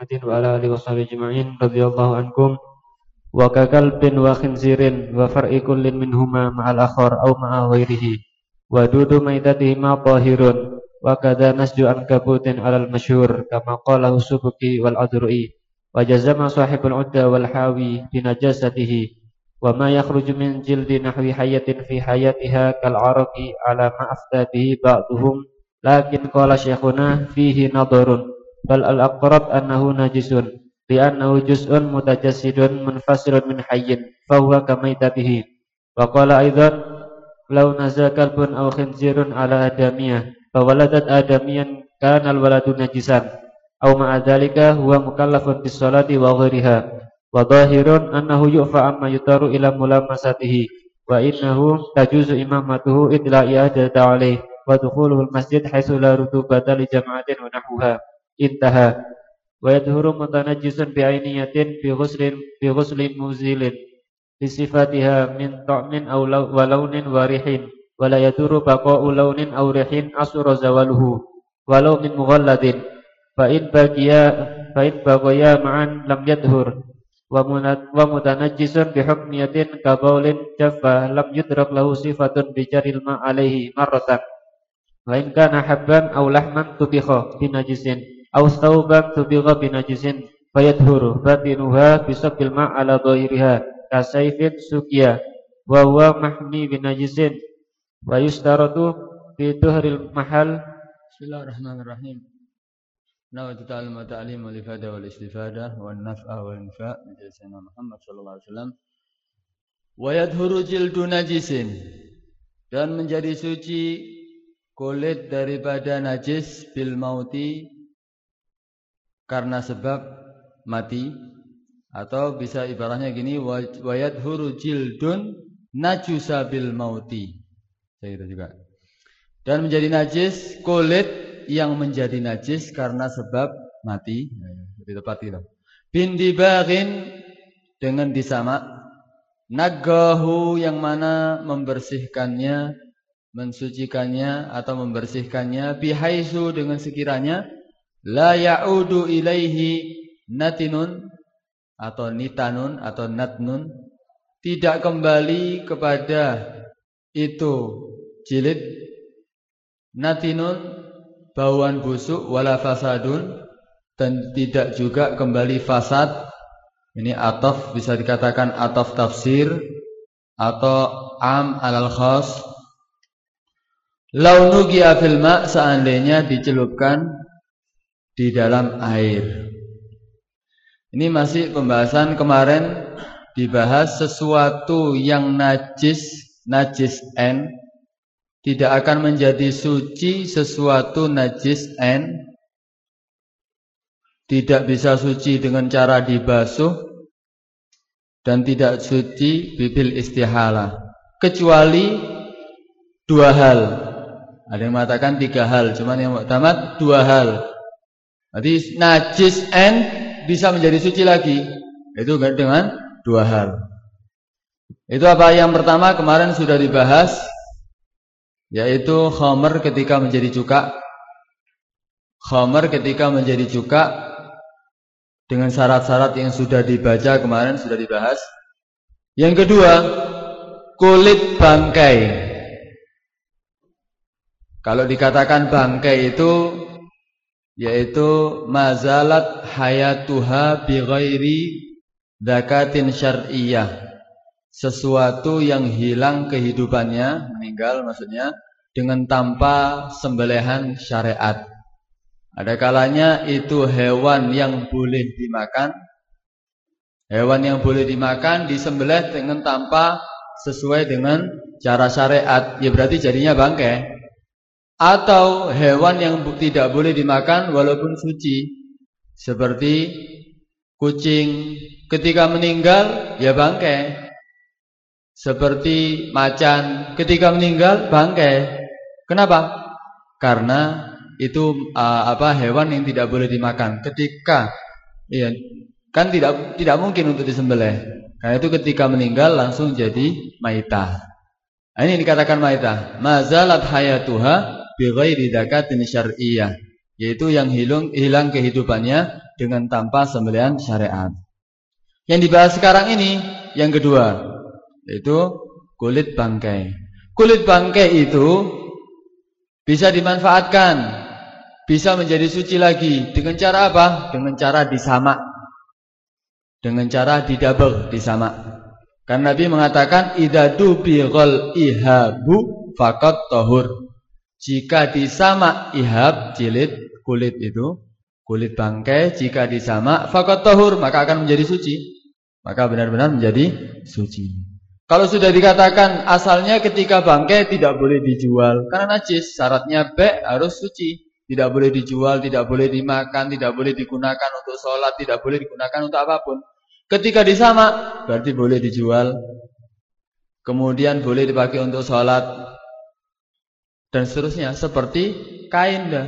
Muhammadin wa ala alihi washabihi jami'in radhiyallahu ankum wa kakalbin wa khinzirin wa far'i kullin minhuma ma'al akhar aw ma'a ghairihi. Wa dudu maidatihi ma tahirun. Wa kadza nasju an kabutin alal masyhur kama qala subuki wal adru'i. Wa jazama sahibul udda wal hawi bi najasatihi. Wa ma yakhruju min jildi nahwi hayatin fi hayatiha kal araqi ala ma afta bihi ba'dhum lakin qala syekhuna fihi nadharun bal al-aqrab annahu najisun li'annahu juz'un mutajassidun munfasilun min hayyin fahuwa kamaita bihi. Wa qala aidan law nazal kalbun aw khinzirun ala adamiya fa waladat adamiyan kana al-waladu najisan. Aw ma adzalika huwa mukallafun bis salati wa ghairiha wa dhahirun annahu yu'fa amma yutaru ila mulamasatihi wa innahu tajuzu imamatuhu idla'i adata alaih wa dukhuluhul masjid haitsu la rutubata li jama'atin wa nahuha intaha wa yadhuru mutanajjisun bi ayniyatin bi ghuslin bi ghuslin muzilin bi sifatiha min ta'min aw walawnin wa rihin wa la yadhuru baqa'u launin aw rihin asura zawaluhu walau min mughalladin fa in baqiya fa in baqiya ma'an lam yadhur wa mutanajjisun bi hukmiyatin ka baulin jaffa lam yudrak lahu sifatun bi jaril ma alaihi marratan wa in kana habban aw lahman tubikha bi najisin ثوبا طبخ بنجس فيطهر باطنها بصب الماء على ظاهرها كسيف سقيا وهو محمي بنجس ويشترط في طهر المحل بسم الله الرحمن الرحيم نوى تعلم التعليم والإفادة والاستفادة والنفع والإنفاء من سيدنا محمد صلى الله عليه وسلم ويدهر جلد نجس dan menjadi suci kulit daripada najis bil mauti karena sebab mati atau bisa ibaratnya gini wayadhuru jildun najusa bil mauti saya itu juga dan menjadi najis kulit yang menjadi najis karena sebab mati. Lebih tepat itu. Bindibarin dengan disamak. Nagahu yang mana membersihkannya, mensucikannya atau membersihkannya. Bihaisu dengan sekiranya. La ya'udu ilaihi natinun atau nitanun atau natnun. Tidak kembali kepada itu jilid natinun bauan busuk wala fasadun dan tidak juga kembali fasad. Ini ataf bisa dikatakan ataf tafsir atau am alal khas. Launugi afil ma seandainya dicelupkan di dalam air. Ini masih pembahasan kemarin dibahas sesuatu yang najis, najis n tidak akan menjadi suci sesuatu najis n tidak bisa suci dengan cara dibasuh dan tidak suci bibil istihala. Kecuali dua hal. Ada yang mengatakan tiga hal cuman yang tamat dua hal jadi najis n bisa menjadi suci lagi. Itu dengan dua hal. Itu apa? Yang pertama kemarin sudah dibahas yaitu khamar ketika menjadi cuka. Khamar ketika menjadi cuka dengan syarat-syarat yang sudah dibaca kemarin sudah dibahas. Yang kedua kulit bangkai. Kalau dikatakan bangkai itu yaitu mazalat hayatuha bi ghairi zakatin syar'iyyah sesuatu yang hilang kehidupannya, meninggal maksudnya, dengan tanpa sembelihan syariat. Ada kalanya itu hewan yang boleh dimakan, hewan yang boleh dimakan disembelih dengan tanpa sesuai dengan cara syariat, ya berarti jadinya bangkai. Atau hewan yang tidak boleh dimakan walaupun suci, seperti kucing ketika meninggal ya bangkai seperti macan ketika meninggal bangkai. Kenapa? Karena itu uh, apa hewan yang tidak boleh dimakan. Ketika iya kan tidak tidak mungkin untuk disembelih. Karena itu ketika meninggal langsung jadi maitah. Nah, ini dikatakan maitah. Mazalat hayatuha bi ghairi zakatin syar'iyyah. Yaitu yang hilang hilang kehidupannya dengan tanpa sembelian syariat. Yang dibahas sekarang ini yang kedua yaitu kulit bangkai. Kulit bangkai itu bisa dimanfaatkan, bisa menjadi suci lagi dengan cara apa? Dengan cara disamak. Dengan cara didabel, disamak. Karena Nabi mengatakan idza dubighal ihabu faqat tahur. Jika disamak ihab jilid kulit itu, kulit bangkai jika disamak faqat tahur maka akan menjadi suci. Maka benar-benar menjadi suci. Kalau sudah dikatakan asalnya ketika bangkai tidak boleh dijual karena najis, syaratnya B harus suci, tidak boleh dijual, tidak boleh dimakan, tidak boleh digunakan untuk sholat, tidak boleh digunakan untuk apa pun. Ketika disama berarti boleh dijual, kemudian boleh dipakai untuk sholat dan seterusnya seperti kain dah.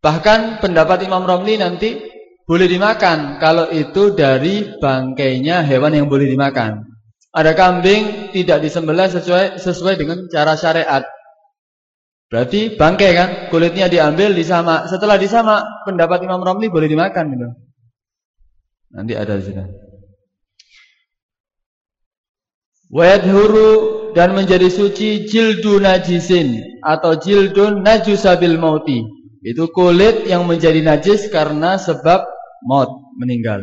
Bahkan pendapat Imam Romli nanti boleh dimakan kalau itu dari bangkainya hewan yang boleh dimakan. Ada kambing tidak disembelih sesuai sesuai dengan cara syariat. Berarti bangkai kan, kulitnya diambil disama. Setelah disama, pendapat Imam Romli boleh dimakan gitu. Nanti ada di sini. Wayadhuru dan menjadi suci jildu najisin atau jildun najusabil mauti. Itu kulit yang menjadi najis karena sebab maut, meninggal.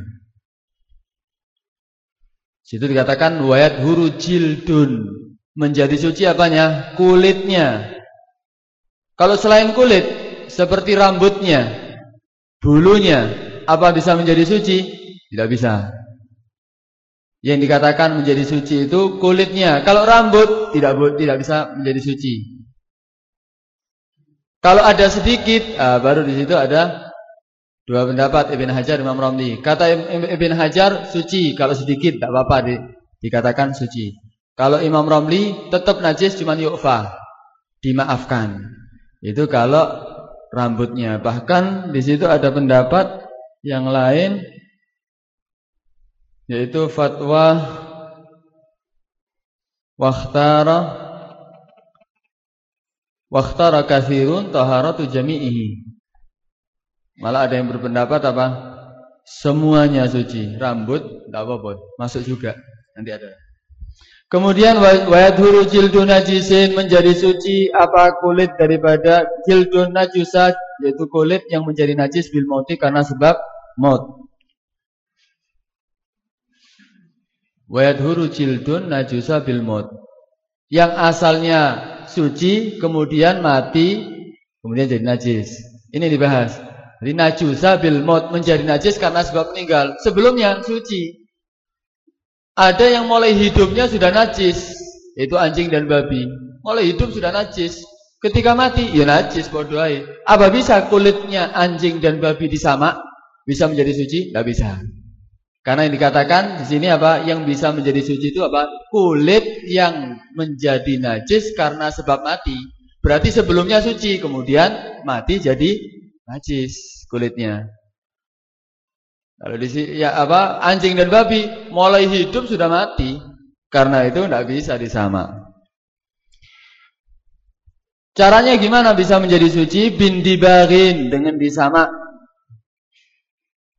Situ dikatakan wayat huru jildun. Menjadi suci apanya? Kulitnya. Kalau selain kulit, seperti rambutnya, bulunya, apa bisa menjadi suci? Tidak bisa. Yang dikatakan menjadi suci itu kulitnya. Kalau rambut tidak tidak bisa menjadi suci. Kalau ada sedikit, ah, baru di situ ada Dua pendapat Ibn Hajar Imam Romli. Kata Ibn Hajar suci kalau sedikit tak apa-apa di, dikatakan suci. Kalau Imam Romli tetap najis cuma yu'fa. Dimaafkan. Itu kalau rambutnya. Bahkan di situ ada pendapat yang lain yaitu fatwa wakhtara wakhtara kathirun taharatu jami'ihi Malah ada yang berpendapat apa? Semuanya suci. Rambut tidak apa-apa, masuk juga. Nanti ada. Kemudian wayadhuru jildun najisin menjadi suci apa kulit daripada jildun najusah yaitu kulit yang menjadi najis bil mauti karena sebab maut. Wayadhuru jildun najusah bil maut. Yang asalnya suci kemudian mati kemudian jadi najis. Ini dibahas. Jadi najusa bil menjadi najis karena sebab meninggal. Sebelumnya suci. Ada yang mulai hidupnya sudah najis, itu anjing dan babi. Mulai hidup sudah najis. Ketika mati, ya najis bodoh Apa bisa kulitnya anjing dan babi disamak? Bisa menjadi suci? Tidak bisa. Karena yang dikatakan di sini apa? Yang bisa menjadi suci itu apa? Kulit yang menjadi najis karena sebab mati. Berarti sebelumnya suci, kemudian mati jadi najis kulitnya. Kalau di ya apa anjing dan babi mulai hidup sudah mati karena itu tidak bisa disama. Caranya gimana bisa menjadi suci? Bin dibarin dengan disama.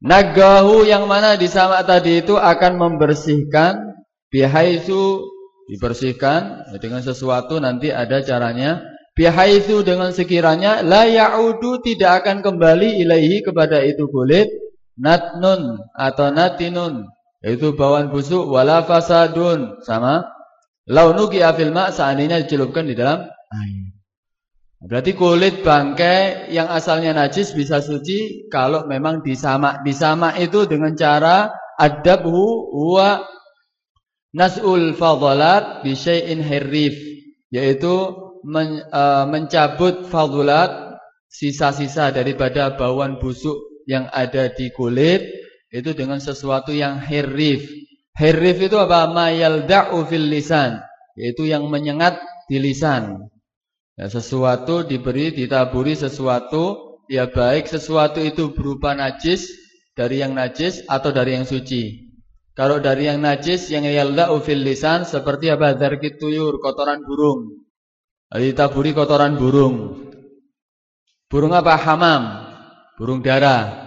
Nagahu yang mana disama tadi itu akan membersihkan bihaisu dibersihkan dengan sesuatu nanti ada caranya. Bihaitsu dengan sekiranya la ya'udu tidak akan kembali ilaihi kepada itu kulit natnun atau natinun yaitu bawaan busuk wala fasadun. Sama. Launuki afil ma seandainya dicelupkan di dalam air. Berarti kulit bangkai yang asalnya najis bisa suci kalau memang disamak. Disamak itu dengan cara adabhu wa nas'ul fadhalat bi syai'in harif yaitu men, uh, mencabut fadulat sisa-sisa daripada bauan busuk yang ada di kulit itu dengan sesuatu yang herif. Herif itu apa? Mayalda'u fil lisan, yaitu yang menyengat di lisan. Ya, sesuatu diberi ditaburi sesuatu ya baik sesuatu itu berupa najis dari yang najis atau dari yang suci. Kalau dari yang najis yang yalda'u fil lisan seperti apa? Dzarkit tuyur, kotoran burung. Ditaburi kotoran burung. Burung apa? Hamam. Burung dara.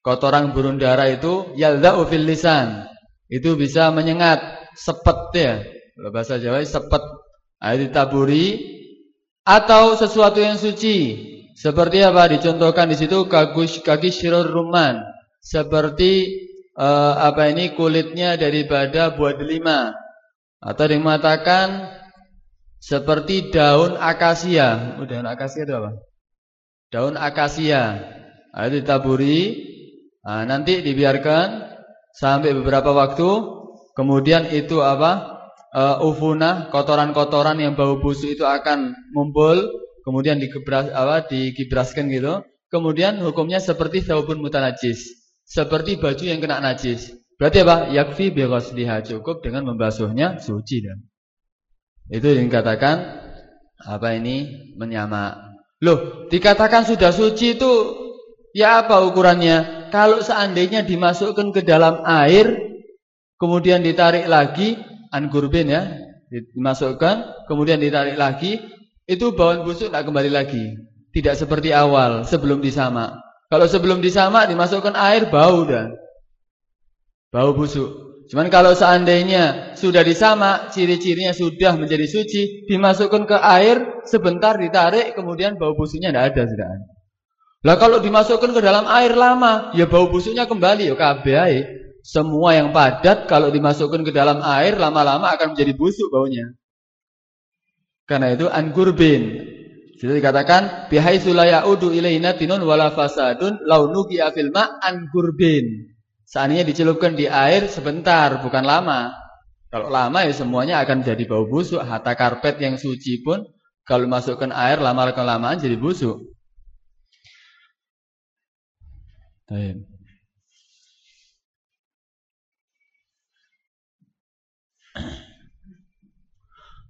kotoran burung dara itu yalda'u fil lisan. Itu bisa menyengat, sepet ya. Kalau bahasa Jawa sepet. Nah, ditaburi atau sesuatu yang suci. Seperti apa? Dicontohkan di situ kagus kaki syirur ruman. Seperti uh, apa ini kulitnya daripada buah delima. Atau mengatakan seperti daun akasia. Oh, daun akasia itu apa? Daun akasia. Nah, itu ditaburi. Nah, nanti dibiarkan sampai beberapa waktu. Kemudian itu apa? Uh, ufuna, kotoran-kotoran yang bau busuk itu akan mumpul. Kemudian dikebras, apa, dikibraskan gitu. Kemudian hukumnya seperti saubun mutanajis. Seperti baju yang kena najis. Berarti apa? Yakfi bi cukup dengan membasuhnya suci dan itu yang dikatakan apa ini menyama. Loh, dikatakan sudah suci itu ya apa ukurannya? Kalau seandainya dimasukkan ke dalam air kemudian ditarik lagi angurbin ya, dimasukkan kemudian ditarik lagi itu bauan busuk tidak kembali lagi. Tidak seperti awal sebelum disamak. Kalau sebelum disamak dimasukkan air bau dah. Bau busuk. Cuman kalau seandainya sudah disamak, ciri-cirinya sudah menjadi suci, dimasukkan ke air, sebentar ditarik, kemudian bau busuknya tidak ada sudah. Lah kalau dimasukkan ke dalam air lama, ya bau busuknya kembali ya kabeh Semua yang padat kalau dimasukkan ke dalam air lama-lama akan menjadi busuk baunya. Karena itu angurbin. Jadi dikatakan bihaitsu la ya'udu ilaina tinun wala fasadun launuki angurbin. Seandainya dicelupkan di air sebentar, bukan lama. Kalau lama ya semuanya akan jadi bau busuk. Hatta karpet yang suci pun kalau masukkan air lama kelamaan jadi busuk.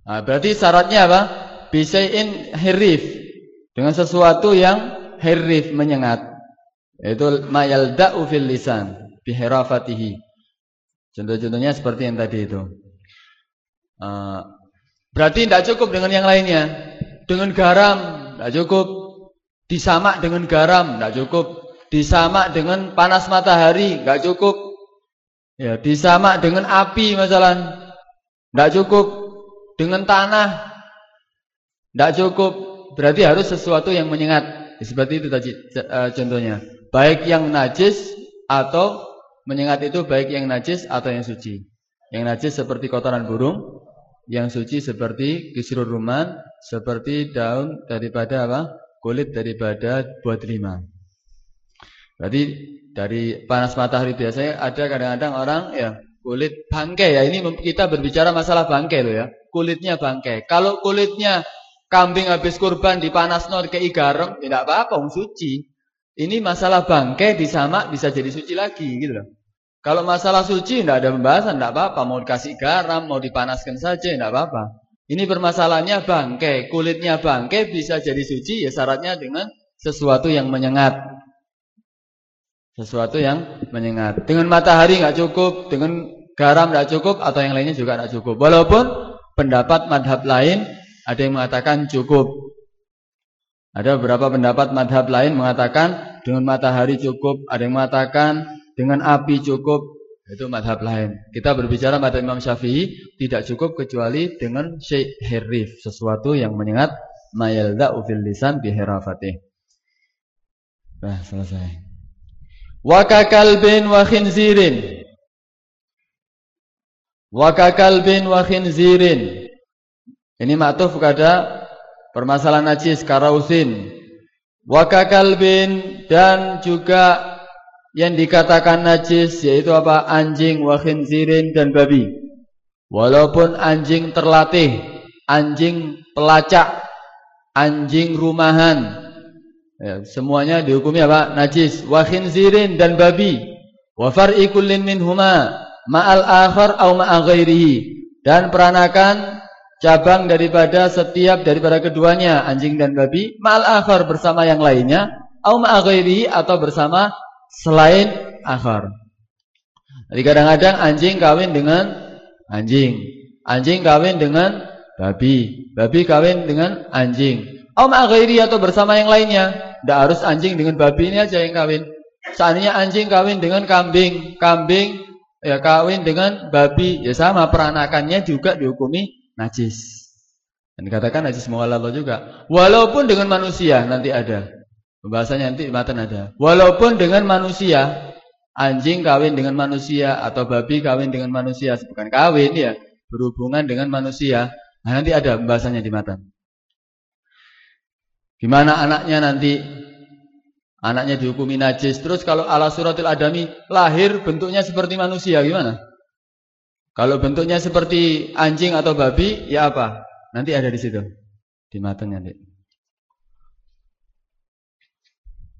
Nah, berarti syaratnya apa? Bisain hirif dengan sesuatu yang hirif menyengat. Yaitu mayalda'u fil lisan biherafatihi. Contoh-contohnya seperti yang tadi itu. Uh, berarti tidak cukup dengan yang lainnya. Dengan garam tidak cukup. Disamak dengan garam tidak cukup. Disamak dengan panas matahari nggak cukup. Ya, disamak dengan api masalah tidak cukup. Dengan tanah tidak cukup. Berarti harus sesuatu yang menyengat. Seperti itu tadi uh, contohnya. Baik yang najis atau Menyengat itu baik yang najis atau yang suci. Yang najis seperti kotoran burung, yang suci seperti kisrul ruman, seperti daun daripada apa? Kulit daripada buah delima. Berarti dari panas matahari biasanya ada kadang-kadang orang ya kulit bangkai ya. Ini kita berbicara masalah bangkai loh ya. Kulitnya bangkai. Kalau kulitnya kambing habis kurban dipanas nor ke garam, tidak apa-apa, suci. Ini masalah bangkai disamak bisa jadi suci lagi gitu loh. Kalau masalah suci tidak ada pembahasan, tidak apa-apa. Mau dikasih garam, mau dipanaskan saja, tidak apa-apa. Ini permasalahannya bangkai, kulitnya bangkai bisa jadi suci, ya syaratnya dengan sesuatu yang menyengat. Sesuatu yang menyengat. Dengan matahari nggak cukup, dengan garam nggak cukup, atau yang lainnya juga nggak cukup. Walaupun pendapat madhab lain ada yang mengatakan cukup. Ada beberapa pendapat madhab lain mengatakan dengan matahari cukup. Ada yang mengatakan dengan api cukup. Itu madhab lain. Kita berbicara madhab Imam Syafi'i tidak cukup kecuali dengan syekh herif. Sesuatu yang menyengat mayalda ufil lisan bihirafatih. Nah, selesai. Wakakalbin wa khinzirin. Wakakalbin wa khinzirin. Ini maktuf kepada permasalahan najis karausin. Wakakalbin dan juga yang dikatakan najis yaitu apa? Anjing wa khinzirin dan babi. Walaupun anjing terlatih anjing pelacak anjing rumahan. Ya, semuanya dihukumi apa? Najis. Wa khinzirin dan babi. Wa far'i kullin minhuma ma'al akhar au ma'a dan peranakan cabang daripada setiap daripada keduanya anjing dan babi mal akhar bersama yang lainnya au ma'aghairi atau bersama selain akhar. Jadi kadang-kadang anjing kawin dengan anjing, anjing kawin dengan babi, babi kawin dengan anjing. Au ma'aghairi atau bersama yang lainnya. Tidak harus anjing dengan babi ini aja yang kawin. Seandainya anjing kawin dengan kambing, kambing ya kawin dengan babi, ya sama peranakannya juga dihukumi najis. Dan dikatakan najis muhalal juga. Walaupun dengan manusia nanti ada. Pembahasannya nanti matan ada. Walaupun dengan manusia, anjing kawin dengan manusia atau babi kawin dengan manusia, bukan kawin ya, berhubungan dengan manusia. Nah, nanti ada pembahasannya di matan. Gimana anaknya nanti Anaknya dihukumi najis. Terus kalau ala suratil adami lahir bentuknya seperti manusia gimana? Kalau bentuknya seperti anjing atau babi ya apa? Nanti ada di situ. Di matanya nanti.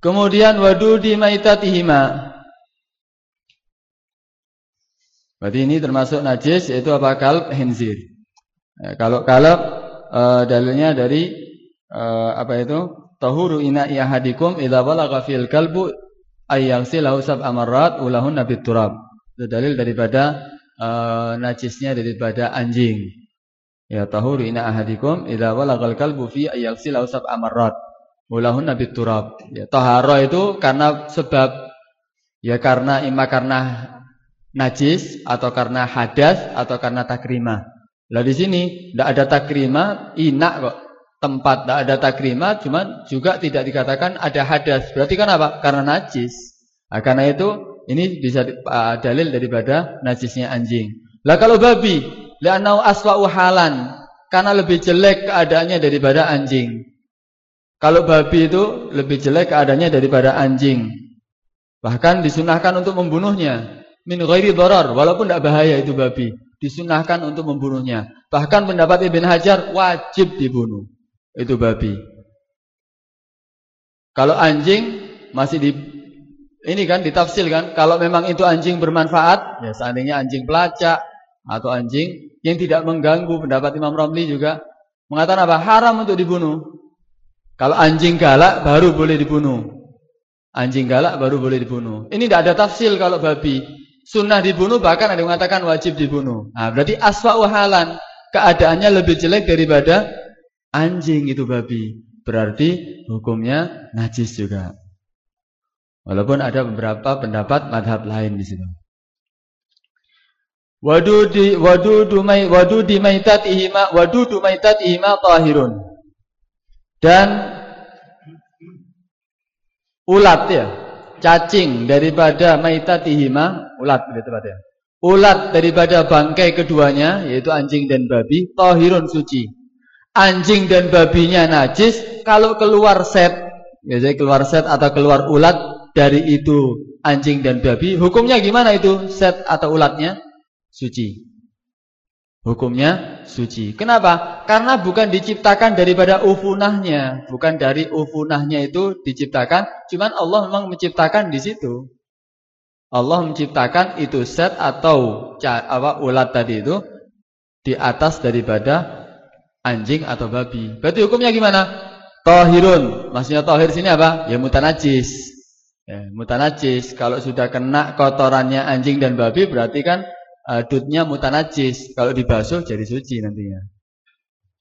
Kemudian wadu di maitatihima. Berarti ini termasuk najis yaitu apa? Kalb hinzir. Ya, kalau kalb e, dalilnya dari e, apa itu? Tahuru ina ihadikum idza balagha fil kalbu ayyagsilahu sab'a marrat ulahun nabit turab. Itu dalil daripada uh, najisnya daripada anjing. Ya tahuru ina ahadikum idza balagal kalbu fi ayyagsilahu sab'a marrat ulahun nabit turab. Ya tahara itu karena sebab ya karena ima karena najis atau karena hadas atau karena takrima. Lah di sini tidak ada takrima, inak kok tempat tidak ada takrimat, cuman juga tidak dikatakan ada hadas. Berarti kan apa? Karena najis. Nah, karena itu ini bisa uh, dalil daripada najisnya anjing. Lah kalau babi, li'annau aswa'u halan, karena lebih jelek keadaannya daripada anjing. Kalau babi itu lebih jelek keadaannya daripada anjing. Bahkan disunahkan untuk membunuhnya. Min ghairi darar, walaupun tidak bahaya itu babi. Disunahkan untuk membunuhnya. Bahkan pendapat Ibn Hajar wajib dibunuh itu babi. Kalau anjing masih di ini kan ditafsir kan, kalau memang itu anjing bermanfaat, ya seandainya anjing pelacak atau anjing yang tidak mengganggu pendapat Imam Romli juga mengatakan apa? Haram untuk dibunuh. Kalau anjing galak baru boleh dibunuh. Anjing galak baru boleh dibunuh. Ini tidak ada tafsir kalau babi. Sunnah dibunuh bahkan ada yang mengatakan wajib dibunuh. Nah, berarti aswa halan. Keadaannya lebih jelek daripada anjing itu babi, berarti hukumnya najis juga. Walaupun ada beberapa pendapat madhab lain di situ. Wadudi wadudu mai wadudi maitatihima wadudu maitatihima tahirun. Dan ulat ya, cacing daripada maitatihima, ulat gitu ya. Ulat daripada bangkai keduanya yaitu anjing dan babi tahirun suci anjing dan babinya najis, kalau keluar set, biasanya keluar set atau keluar ulat dari itu anjing dan babi, hukumnya gimana itu set atau ulatnya? Suci. Hukumnya suci. Kenapa? Karena bukan diciptakan daripada ufunahnya, bukan dari ufunahnya itu diciptakan, cuman Allah memang menciptakan di situ. Allah menciptakan itu set atau apa ulat tadi itu di atas daripada anjing atau babi. Berarti hukumnya gimana? Tohirun. Maksudnya tohir sini apa? Ya mutanajis. Ya, mutanajis. Kalau sudah kena kotorannya anjing dan babi berarti kan uh, dutnya mutanajis. Kalau dibasuh jadi suci nantinya.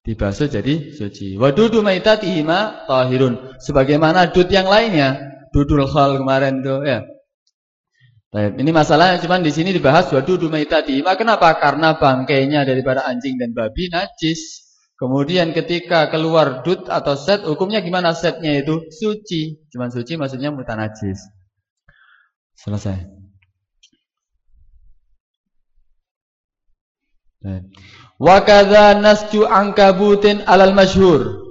Dibasuh jadi suci. Wadudu maitatihima tohirun. Sebagaimana dut yang lainnya. Dudul khal kemarin itu ya. Baik, ini masalahnya cuman di sini dibahas wadudu maitatihima. Kenapa? Karena bangkainya daripada anjing dan babi najis. Kemudian ketika keluar dut atau set, hukumnya gimana setnya itu? Suci. Cuman suci maksudnya mutanajis. Selesai. Wa kadza nasju angkabutin alal masyhur.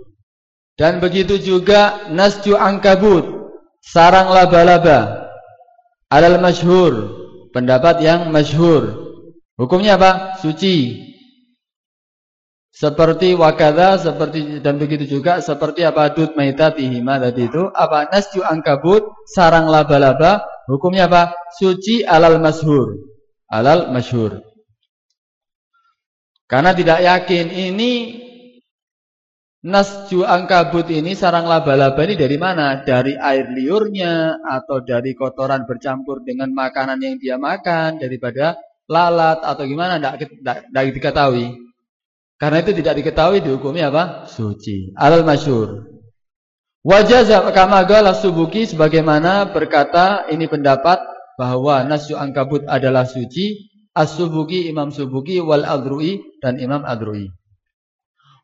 Dan begitu juga nasju angkabut, sarang laba-laba alal masyhur, pendapat yang masyhur. Hukumnya apa? Suci. Seperti wakada, seperti dan begitu juga seperti apa dud maitatihima tadi itu. Apa nasju angkabut sarang laba-laba. Hukumnya apa? Suci alal masyhur alal masyhur karena tidak yakin ini nasju angkabut ini sarang laba-laba ini dari mana? Dari air liurnya atau dari kotoran bercampur dengan makanan yang dia makan daripada lalat atau gimana? Tidak diketahui karena itu tidak diketahui dihukumi apa? Suci. Alal masyur. Wajah kama gala subuki sebagaimana berkata ini pendapat bahwa nasu angkabut adalah suci as-subuki Imam Subuki wal adrui dan Imam adrui.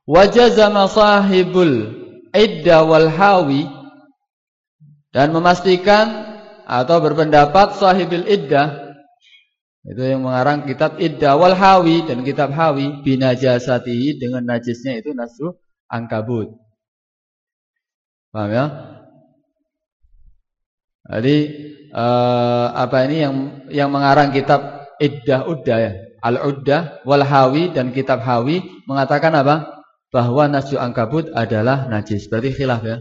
Wajazama sahibul idda wal hawi dan memastikan atau berpendapat sahibul iddah itu yang mengarang kitab idda wal hawi dan kitab hawi binajasati dengan najisnya itu nasu angkabut. Paham ya? Jadi uh, apa ini yang yang mengarang kitab Iddah Uddah ya. Al-Uddah wal Hawi dan kitab Hawi mengatakan apa? Bahwa nasju angkabut adalah najis. Berarti khilaf ya.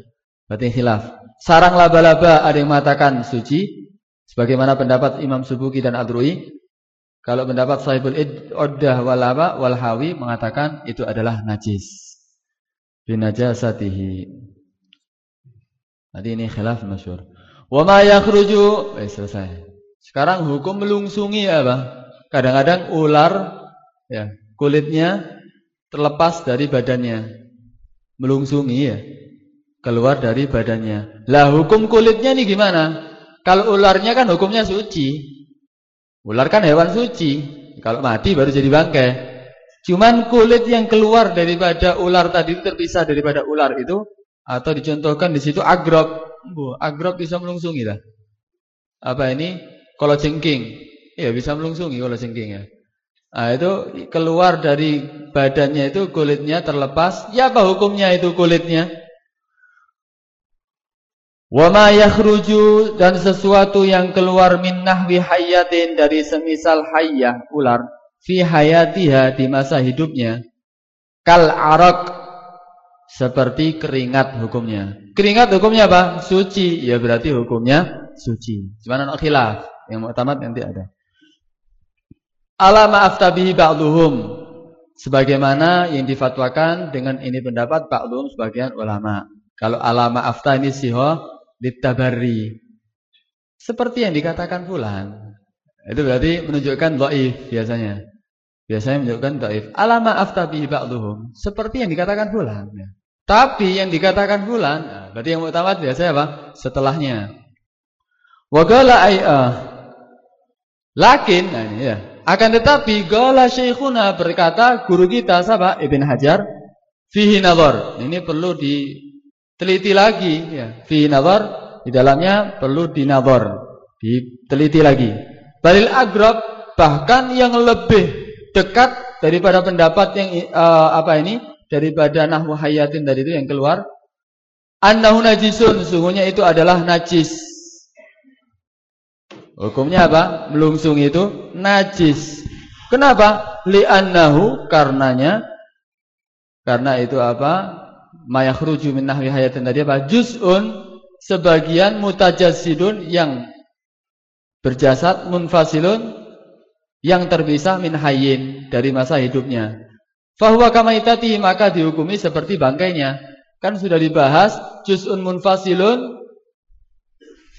Berarti khilaf. Sarang laba-laba ada yang mengatakan suci sebagaimana pendapat Imam Subuki dan Adrui. Kalau pendapat Sahibul Uddah wal wal Hawi mengatakan itu adalah najis. Binajasatihi. Nanti ini khilaf masyur. Wa ma yakhruju, eh selesai. Sekarang hukum melungsungi apa? Kadang-kadang ular ya, kulitnya terlepas dari badannya. Melungsungi ya. Keluar dari badannya. Lah hukum kulitnya nih gimana? Kalau ularnya kan hukumnya suci. Ular kan hewan suci. Kalau mati baru jadi bangkai. Cuman kulit yang keluar daripada ular tadi terpisah daripada ular itu atau dicontohkan di situ agrok. Bu, agrok bisa melungsungi lah. Apa ini? Kalau jengking. Iya, bisa melungsungi kalau jengking ya. Nah, itu keluar dari badannya itu kulitnya terlepas. Ya apa hukumnya itu kulitnya? Wa ma yakhruju dan sesuatu yang keluar min nahwi hayatin dari semisal hayyah ular fi hayatiha di masa hidupnya kal arak seperti keringat hukumnya. Keringat hukumnya apa? Suci. Ya berarti hukumnya suci. Cuman khilaf. Yang tamat nanti ada. Alama aftabihi ba'duhum. Sebagaimana yang difatwakan dengan ini pendapat ba'duhum sebagian ulama. Kalau alama afta ini siho ditabari. Seperti yang dikatakan fulan. Itu berarti menunjukkan dhaif biasanya. Biasanya menunjukkan dhaif. Alama aftabihi ba'duhum. Seperti yang dikatakan fulan. Tapi yang dikatakan fulan, nah, berarti yang utama biasanya apa? Setelahnya. Wagala ayah. Lakin, nah ini ya. Akan tetapi gala syekhuna berkata guru kita siapa? Ibn Hajar fihi nazar. Ini perlu diteliti lagi ya. Fihi nazar di dalamnya perlu dinazar, diteliti lagi. Balil agrab bahkan yang lebih dekat daripada pendapat yang uh, apa ini? daripada nahwu hayatin dari itu yang keluar annahu najisun sungguhnya itu adalah najis hukumnya apa melungsung itu najis kenapa li'annahu karenanya karena itu apa mayakhruju min nahwi hayatin tadi apa juz'un sebagian mutajassidun yang berjasad munfasilun yang terpisah min hayyin dari masa hidupnya Fahuwa kamaitati maka dihukumi seperti bangkainya. Kan sudah dibahas juz'un munfasilun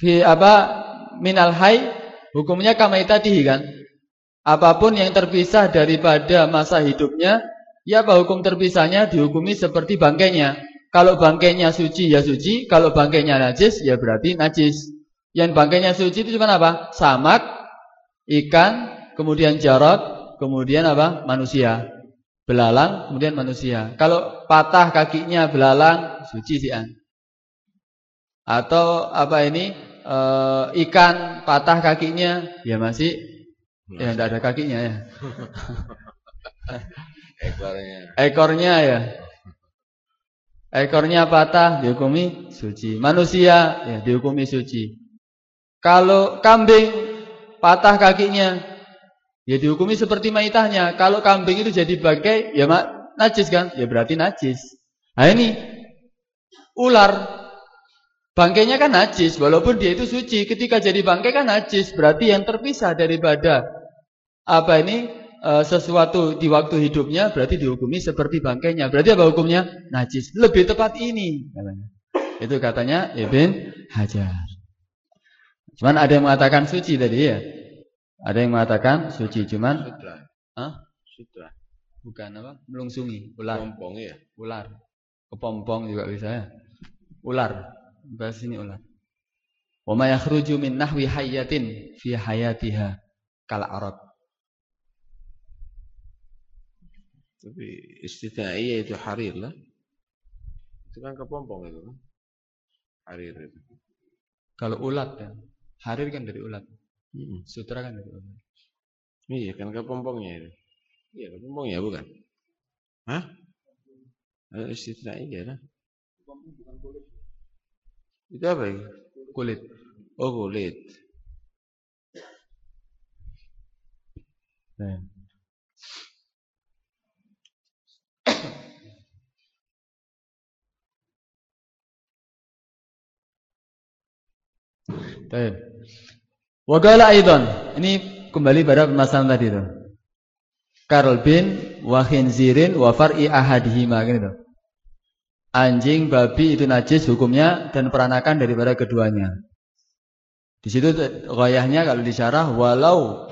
fi apa minal hay hukumnya kamaitati kan. Apa pun yang terpisah daripada masa hidupnya, ya apa hukum terpisahnya dihukumi seperti bangkainya. Kalau bangkainya suci ya suci, kalau bangkainya najis ya berarti najis. Yang bangkainya suci itu cuma apa? Samak, ikan, kemudian jarot, kemudian apa? Manusia belalang, kemudian manusia. Kalau patah kakinya belalang, suci sih an. Atau apa ini e, ikan patah kakinya, ya masih, ya tidak ada kakinya ya. Ekornya. Ekornya ya. Ekornya patah dihukumi suci. Manusia ya dihukumi suci. Kalau kambing patah kakinya Ya dihukumi seperti maitahnya. Kalau kambing itu jadi bangkai, ya mak najis kan? Ya berarti najis. Nah ini ular bangkainya kan najis, walaupun dia itu suci. Ketika jadi bangkai kan najis, berarti yang terpisah daripada apa ini sesuatu di waktu hidupnya berarti dihukumi seperti bangkainya. Berarti apa hukumnya? Najis. Lebih tepat ini katanya. Itu katanya Ibn Hajar. Cuman ada yang mengatakan suci tadi ya. Ada yang mengatakan suci cuman Sutra. Hah? Sutra. Bukan apa? Melungsungi, ular. Pompong ya. Ular. Kepompong juga bisa ya. Ular. Bahas ini ular. Wa ma yakhruju min nahwi hayatin fi hayatiha kal arab. Tapi istitaiyah itu harir lah. Itu kan kepompong itu. Harir itu. Kalau ulat ya. Harir kan dari ulat. Hmm. Sutra kan dari ulat. Iya kan kepompongnya itu. Iya kepompongnya bukan. Hah? Eh, istitaiyah lah. Itu apa ya? Kulit. Oh kulit. Nah. Baik. Wagala Aidon. Ini kembali pada permasalahan tadi itu. Karlbin wa khinzirin wa far'i ahadihima gitu. Anjing, babi itu najis hukumnya dan peranakan daripada keduanya. Di situ goyahnya kalau disyarah walau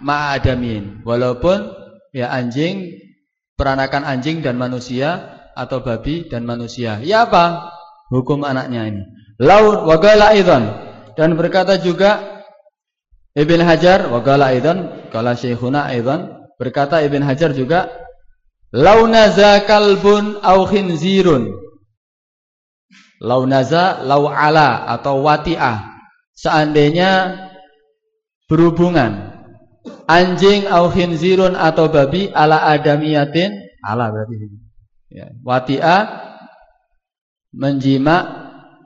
ma'adamin. Walaupun ya anjing peranakan anjing dan manusia atau babi dan manusia. Ya apa? Hukum anaknya ini. Lau wagala aidan. Dan berkata juga Ibn Hajar wagala aidan kala Syekhuna berkata Ibn Hajar juga lau naza kalbun au khinzirun. Lau ala atau wati'ah. Seandainya berhubungan. Anjing au khinzirun atau babi ala adamiyatin. Ala berarti ya wati'ah menjima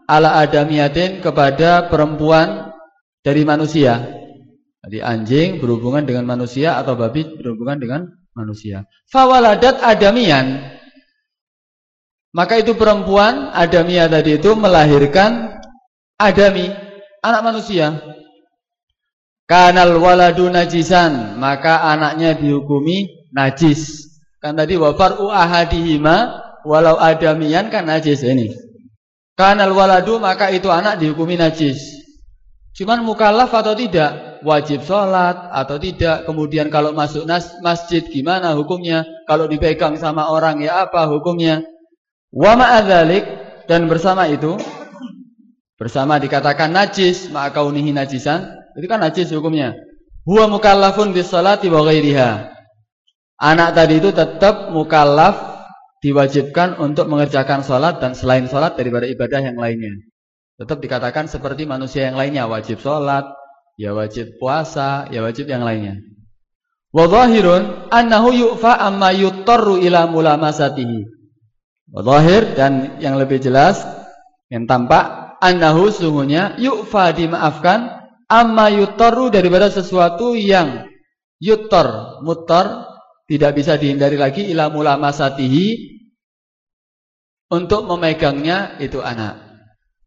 ala adamiyatin kepada perempuan dari manusia. Jadi anjing berhubungan dengan manusia atau babi berhubungan dengan manusia. Fawaladat adamian. Maka itu perempuan adamia tadi itu melahirkan adami, anak manusia. Kanal waladu najisan, maka anaknya dihukumi najis. Kan tadi wafar ahadihima walau adamian kan najis ini. Kanal waladu maka itu anak dihukumi najis. Cuman mukallaf atau tidak, wajib sholat atau tidak. Kemudian kalau masuk masjid gimana hukumnya? Kalau dipegang sama orang ya apa hukumnya? Wa ma'adzalik dan bersama itu bersama dikatakan najis maka unihi najisan itu kan najis hukumnya. Huwa mukallafun bis salati wa ghairiha. Anak tadi itu tetap mukallaf diwajibkan untuk mengerjakan sholat dan selain sholat daripada ibadah yang lainnya. Tetap dikatakan seperti manusia yang lainnya wajib sholat, ya wajib puasa, ya wajib yang lainnya. Wadhahirun annahu yu'fa amma yuttarru ila mulamasatihi. Wadhahir dan yang lebih jelas yang tampak annahu sungguhnya yu'fa dimaafkan amma yuttarru daripada sesuatu yang yuttar, muttar tidak bisa dihindari lagi ila mulamasatihi untuk memegangnya itu anak.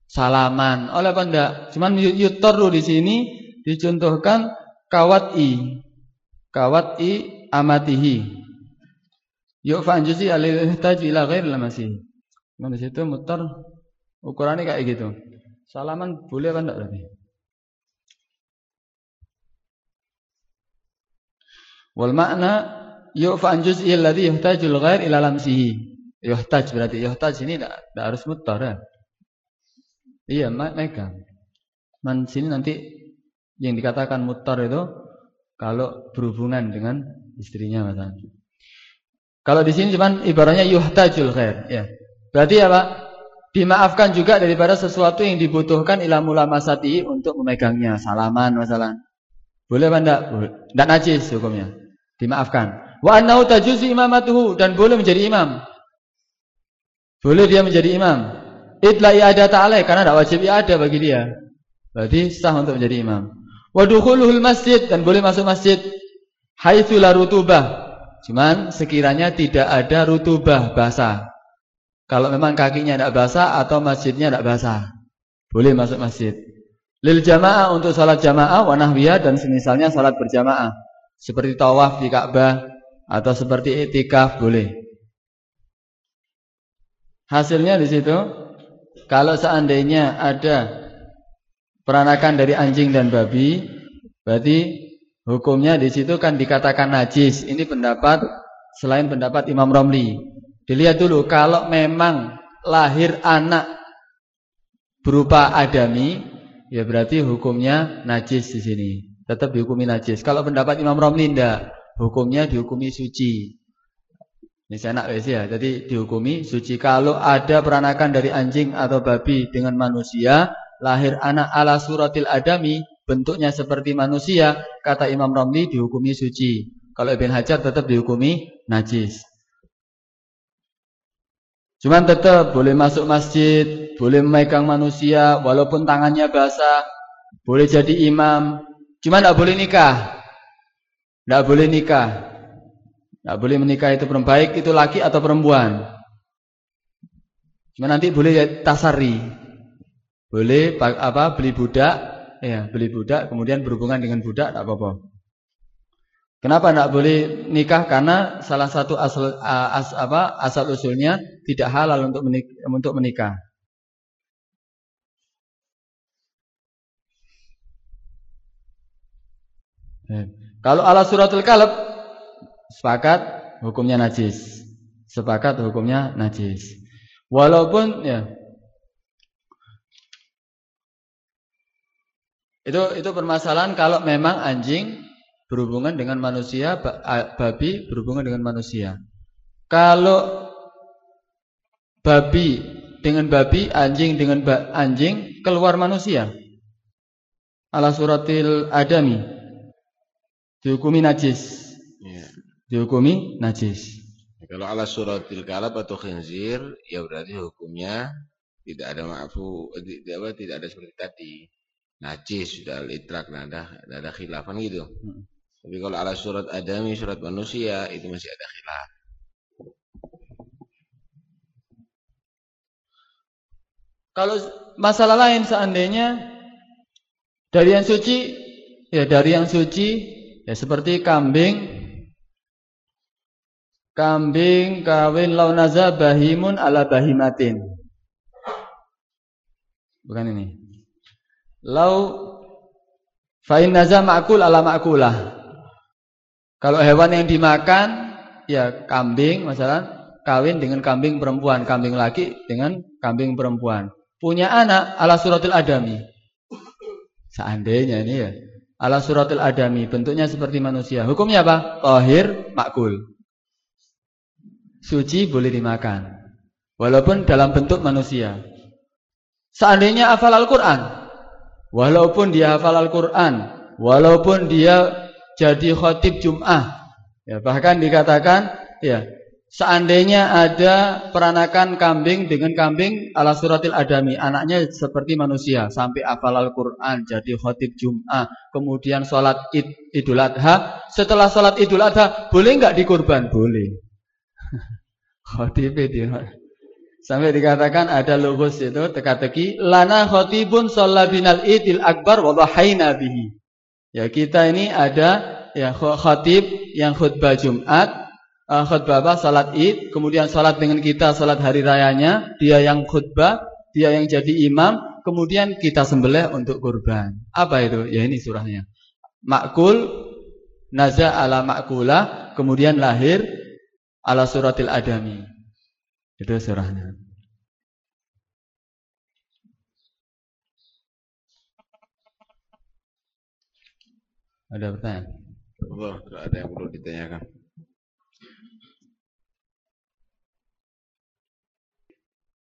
Salaman. Oleh apa? Cuman yutorru di sini dicontohkan kawat i. Kawat i amatihi. Yuk fanjusi alihtaj ila ghair masih. Di situ mutar ukurannya kayak gitu. Salaman boleh apa enggak berarti? Wal makna yu'fa an juz'i alladhi yuhtajul ghair ila lamsihi. Yuhtaj berarti yuhtaj ini tidak harus mutar ya. Iya, mereka. Man sini nanti yang dikatakan mutar itu kalau berhubungan dengan istrinya misalnya. Kalau di sini cuman ibaratnya yuhtajul ghair, ya. Berarti apa? Dimaafkan juga daripada sesuatu yang dibutuhkan ilmu lama sati untuk memegangnya, salaman masalah. Boleh apa enggak? Enggak najis hukumnya. Dimaafkan. Wa annahu tajuzu imamatuhu dan boleh menjadi imam. Boleh dia menjadi imam. Idla i'ada ta'ala karena tidak wajib i'ada bagi dia. Berarti sah untuk menjadi imam. Wa dukhuluhul masjid dan boleh masuk masjid haitsu la rutubah. Cuman sekiranya tidak ada rutubah basah. Kalau memang kakinya tidak basah atau masjidnya tidak basah, boleh masuk masjid. Lil jamaah untuk salat jamaah wa nahwiyah dan semisalnya salat berjamaah. Seperti tawaf di Ka'bah atau seperti itikaf boleh. Hasilnya di situ kalau seandainya ada peranakan dari anjing dan babi, berarti hukumnya di situ kan dikatakan najis. Ini pendapat selain pendapat Imam Romli. Dilihat dulu kalau memang lahir anak berupa adami, ya berarti hukumnya najis di sini. Tetap dihukumi najis. Kalau pendapat Imam Romli tidak, hukumnya dihukumi suci. Ini saya nak ya. Jadi dihukumi suci. Kalau ada peranakan dari anjing atau babi dengan manusia, lahir anak ala suratil adami, bentuknya seperti manusia, kata Imam Romli dihukumi suci. Kalau Ibn Hajar tetap dihukumi najis. Cuman tetap boleh masuk masjid, boleh memegang manusia, walaupun tangannya basah, boleh jadi imam. Cuman tidak boleh nikah. Tidak boleh nikah. Tidak boleh menikah itu perempuan baik itu laki atau perempuan. Cuma nanti boleh tasari. Boleh apa beli budak, ya beli budak, kemudian berhubungan dengan budak, tidak apa-apa. Kenapa tidak boleh nikah? Karena salah satu asal as, apa, asal usulnya tidak halal untuk menikah. Untuk menikah. Eh, kalau ala suratul kalb sepakat hukumnya najis. Sepakat hukumnya najis. Walaupun ya itu itu permasalahan kalau memang anjing berhubungan dengan manusia, babi berhubungan dengan manusia. Kalau babi dengan babi, anjing dengan anjing keluar manusia. Ala suratil adami dihukumi najis. Ya. Dihukumi najis. Kalau ala suratil kalab atau khinzir, ya berarti hukumnya tidak ada maafu, tidak apa, tidak ada seperti tadi. Najis sudah litrak, tidak ada, ada khilafan gitu. Hmm. Tapi kalau ala surat adami, surat manusia itu masih ada khilaf. Kalau masalah lain seandainya dari yang suci, ya dari yang suci, ya seperti kambing, kambing kawin launaza bahimun ala bahimatin. Bukan ini. Lau fa'in naza ma'kul ala ma'kulah. Kalau hewan yang dimakan ya kambing masalah kawin dengan kambing perempuan, kambing laki dengan kambing perempuan. Punya anak ala suratul adami. Seandainya ini ya. Ala suratul adami, bentuknya seperti manusia. Hukumnya apa? Tohir, makul. Suci boleh dimakan. Walaupun dalam bentuk manusia. Seandainya hafal Al-Quran. Walaupun dia hafal Al-Quran. Walaupun dia jadi khotib Jum'ah. Ya, bahkan dikatakan ya, seandainya ada peranakan kambing dengan kambing ala suratil adami, anaknya seperti manusia sampai hafal Al-Qur'an, jadi khotib Jum'ah, kemudian sholat Id, Idul Adha, setelah sholat Idul Adha boleh nggak dikurban? Boleh. khotib dia. Sampai dikatakan ada lugus itu teka-teki lana khotibun sholat idil akbar wa bihi. Ya kita ini ada ya khatib yang khutbah Jumat, uh, khutbah apa? Salat Id, kemudian salat dengan kita salat hari rayanya, dia yang khutbah, dia yang jadi imam, kemudian kita sembelih untuk kurban. Apa itu? Ya ini surahnya. Makul naza ala makula, kemudian lahir ala suratil adami. Itu surahnya. Ada pertanyaan? Allah, ada yang perlu ditanyakan.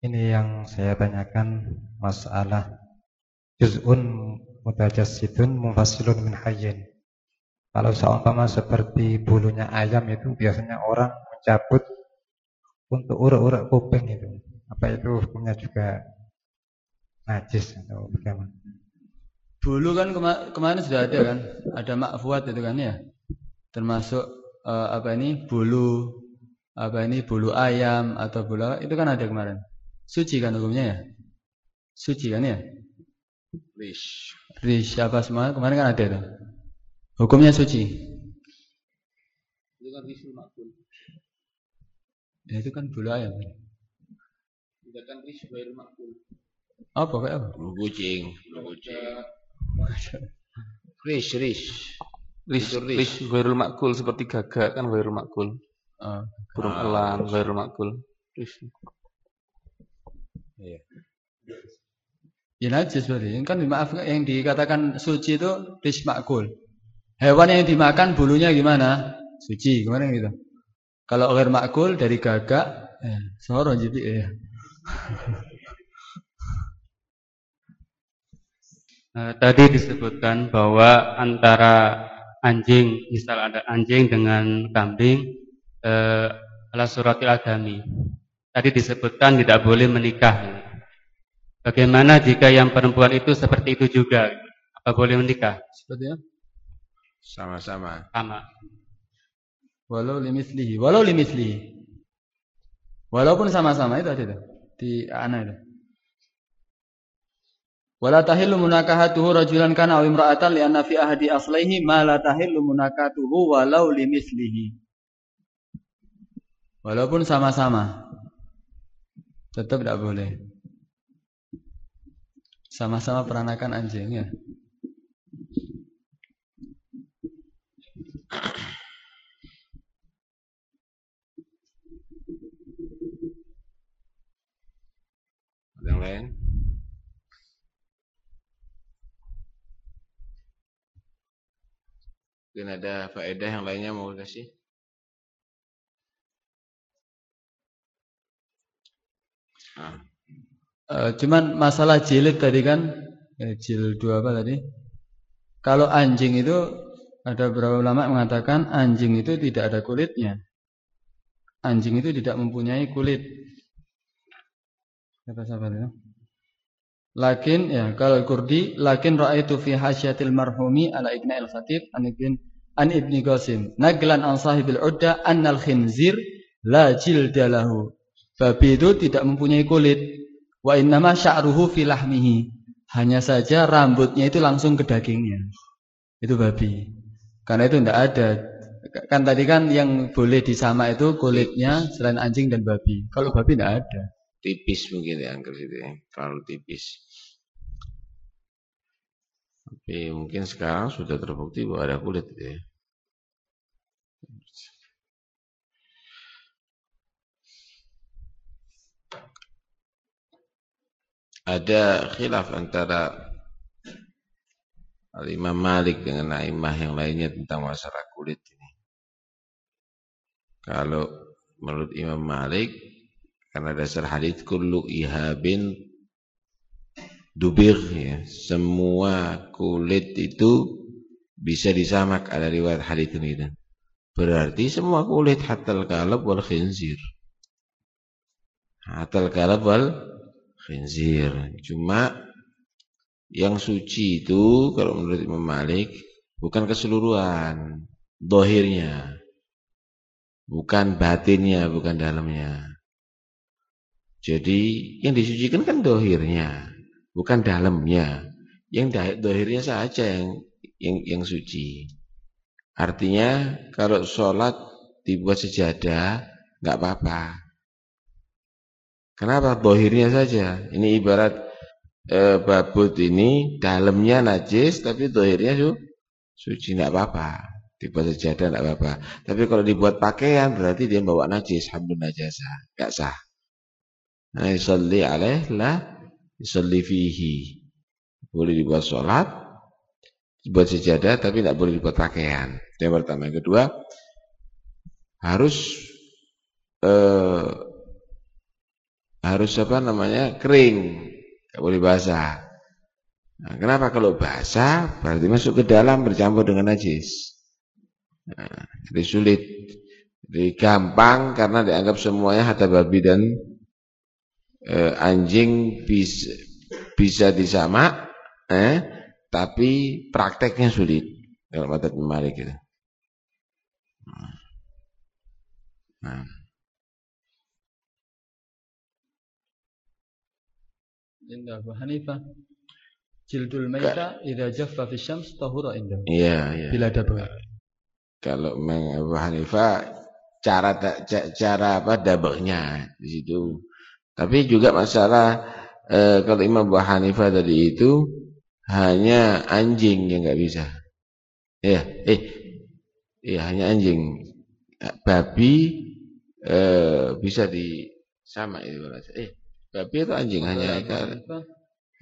Ini yang saya tanyakan masalah juz'un mutajassidun mufasilun min hayyin. Kalau seumpama seperti bulunya ayam itu biasanya orang mencabut untuk urat-urat kuping itu. Apa itu hukumnya juga najis atau bagaimana? Bulu kan kema kemarin sudah ada kan, ada makfuat itu kan ya, termasuk uh, apa ini bulu apa ini bulu ayam atau bulu itu kan ada kemarin. Suci kan hukumnya ya? Suci kan ya? Rish. Rish apa semua kemarin kan ada itu. Hukumnya suci. Itu kan rish makbul. Ya itu kan bulu ayam. Itu kan rish makbul. Apa kayak apa? Bulu kucing, bulu kucing. Rish, rish. Rish, rish, ghairul makul seperti gagak kan ghairul makul. Uh, burung elang ghairul makul. Rish. Iya. Ya najis berarti. Kan dimaaf yang dikatakan suci itu ris makul. Hewan yang dimakan bulunya gimana? Suci, gimana gitu. Kalau air makul dari gagak, eh, soro jadi ya. Uh, tadi disebutkan bahwa antara anjing, misal ada anjing dengan kambing, uh, ala suratil adami. Tadi disebutkan tidak boleh menikah. Bagaimana jika yang perempuan itu seperti itu juga? Apa boleh menikah? Sepertinya? Sama-sama. Sama. Walau limislihi. Walau limislihi. Walaupun sama-sama itu ada di anak itu. Wala tahillu munakahatuhu rajulan kana aw imra'atan li anna fi ahadi aslaihi ma la tahillu munakatuhu walau limislihi. Walaupun sama-sama tetap tidak boleh. Sama-sama peranakan anjing ya. Yang lain? Mungkin ada faedah yang lainnya mau kasih? Uh, cuman masalah jilid tadi kan, eh, jilid dua apa tadi? Kalau anjing itu ada beberapa ulama mengatakan anjing itu tidak ada kulitnya. Anjing itu tidak mempunyai kulit. Kata siapa itu? Lakin ya kalau Kurdi lakin raaitu fi hasyatil marhumi ala Ibnu al-Khatib an ibn an ibni Qasim naglan an sahibil udda annal khinzir la jildalahu. Babi itu tidak mempunyai kulit. Wa innama sya'ruhu fi lahmihi. Hanya saja rambutnya itu langsung ke dagingnya. Itu babi. Karena itu tidak ada. Kan tadi kan yang boleh disama itu kulitnya selain anjing dan babi. Kalau babi tidak ada tipis mungkin ya angker itu ya, terlalu tipis. Tapi mungkin sekarang sudah terbukti bahwa ada kulit ya. Ada khilaf antara Al-Imam Malik dengan Aimah yang lainnya tentang masalah kulit ini. Kalau menurut Imam Malik karena dasar hadis kullu ihabin dubir ya. Semua kulit itu bisa disamak ada riwayat hadis ini. Berarti semua kulit hatal kalab wal khinzir. Hatal kalab wal khinzir. Cuma yang suci itu kalau menurut Imam Malik bukan keseluruhan dohirnya. Bukan batinnya, bukan dalamnya. Jadi yang disucikan kan dohirnya, bukan dalamnya. Yang dohirnya saja yang yang, yang suci. Artinya kalau sholat dibuat sejadah nggak apa-apa. Kenapa? Dohirnya saja. Ini ibarat e, babut ini dalamnya najis tapi dohirnya su, suci nggak apa-apa. Dibuat sejadah nggak apa-apa. Tapi kalau dibuat pakaian berarti dia bawa najis, hamdun najasa, nggak sah. Nah, yusalli alaih la yusalli fihi. Boleh dibuat sholat, dibuat sejadah, tapi tidak boleh dibuat pakaian. Itu yang pertama. Yang kedua, harus eh, harus apa namanya kering, tidak boleh basah. Nah, kenapa kalau basah berarti masuk ke dalam bercampur dengan najis. Nah, jadi sulit, jadi gampang karena dianggap semuanya hatta babi dan eh, anjing bisa bisa disamak eh tapi prakteknya sulit dalam adat Malik gitu. Nah. Indah Abu Hanifah Jildul maita idza jaffa fi syams tahura indah. Iya, iya. Bila dabah. Kalau Imam Abu Hanifah cara cara apa dabahnya di situ tapi juga masalah e, kalau Imam Abu Hanifah tadi itu hanya anjing yang nggak bisa. Ya, eh, ya hanya anjing. Babi e, bisa di sama itu Eh, babi itu anjing hanya.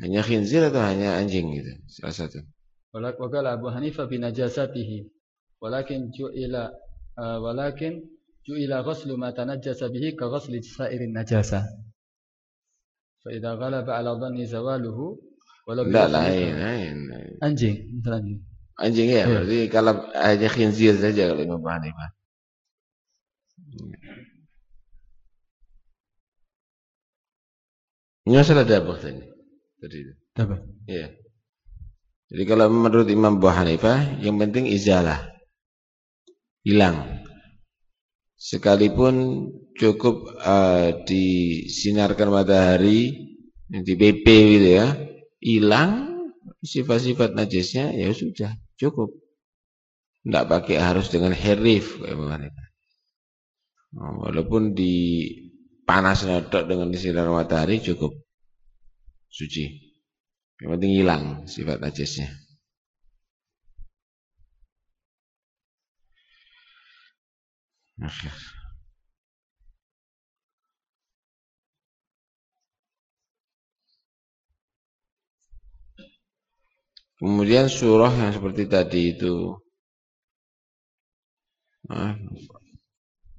Hanya khinzir atau hanya anjing gitu, salah satu. Wakala Abu Hanifah binajasatihi. Walakin ju'ila uh, walakin ju'ila ghuslu ma tanajjasa bihi ka ghusli sa'irin najasa. Fa idza ghalaba 'ala dhanni zawaluhu walau Enggak lain. Anjing, anjing. Anjing ya, yeah. berarti kalau hanya khinzir saja kalau Imam Hanifah. Ini masalah dabah tadi. Tadi itu. Iya. Jadi kalau menurut Imam Abu Hanifah, yang penting izalah. Hilang. Sekalipun cukup uh, disinarkan matahari, di BP gitu ya, hilang sifat-sifat najisnya, ya sudah, cukup. Tidak pakai harus dengan herif kayak Walaupun di panas nodok dengan sinar matahari cukup suci. Yang penting hilang sifat najisnya. Kemudian surah yang seperti tadi itu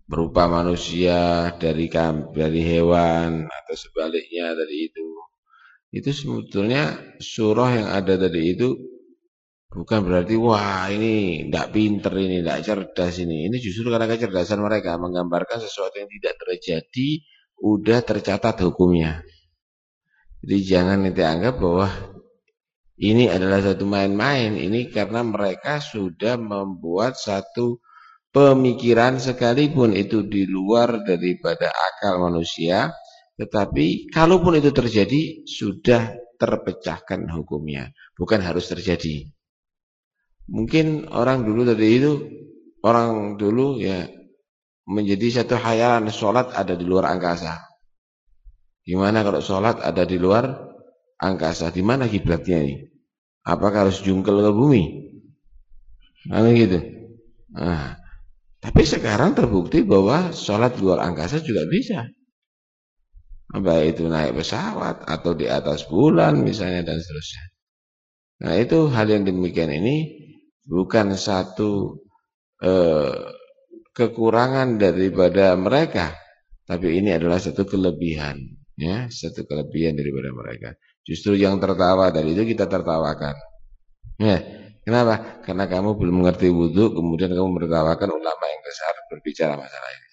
berupa manusia dari dari hewan atau sebaliknya dari itu. Itu sebetulnya surah yang ada tadi itu bukan berarti wah ini tidak pinter ini tidak cerdas ini. Ini justru karena kecerdasan mereka menggambarkan sesuatu yang tidak terjadi udah tercatat hukumnya. Jadi jangan nanti anggap bahwa ini adalah satu main-main. Ini karena mereka sudah membuat satu pemikiran sekalipun itu di luar daripada akal manusia tetapi kalaupun itu terjadi sudah terpecahkan hukumnya. Bukan harus terjadi. Mungkin orang dulu tadi itu orang dulu ya menjadi satu hayalan sholat ada di luar angkasa. Gimana kalau sholat ada di luar angkasa? Di mana kiblatnya ini? Apakah harus jungkel ke bumi? Mana gitu. Nah tapi sekarang terbukti bahwa sholat luar angkasa juga bisa. Baik itu naik pesawat atau di atas bulan misalnya dan seterusnya. Nah itu hal yang demikian ini bukan satu eh, kekurangan daripada mereka. Tapi ini adalah satu kelebihan. ya Satu kelebihan daripada mereka. Justru yang tertawa dari itu kita tertawakan. Ya, Kenapa? Karena kamu belum mengerti wudhu, kemudian kamu menertawakan ulama yang besar berbicara masalah ini.